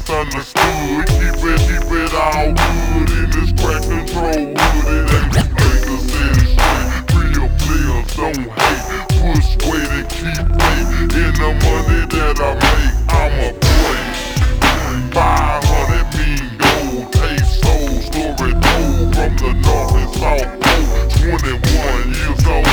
misunderstood. Keep it, keep it all good in this crack control hood. It ain't niggas in straight. Real players don't hate. Push way to keep weight in the money that I make. I'm a boy. 500 mean gold, taste soul, story told from the north and south. 21 years old.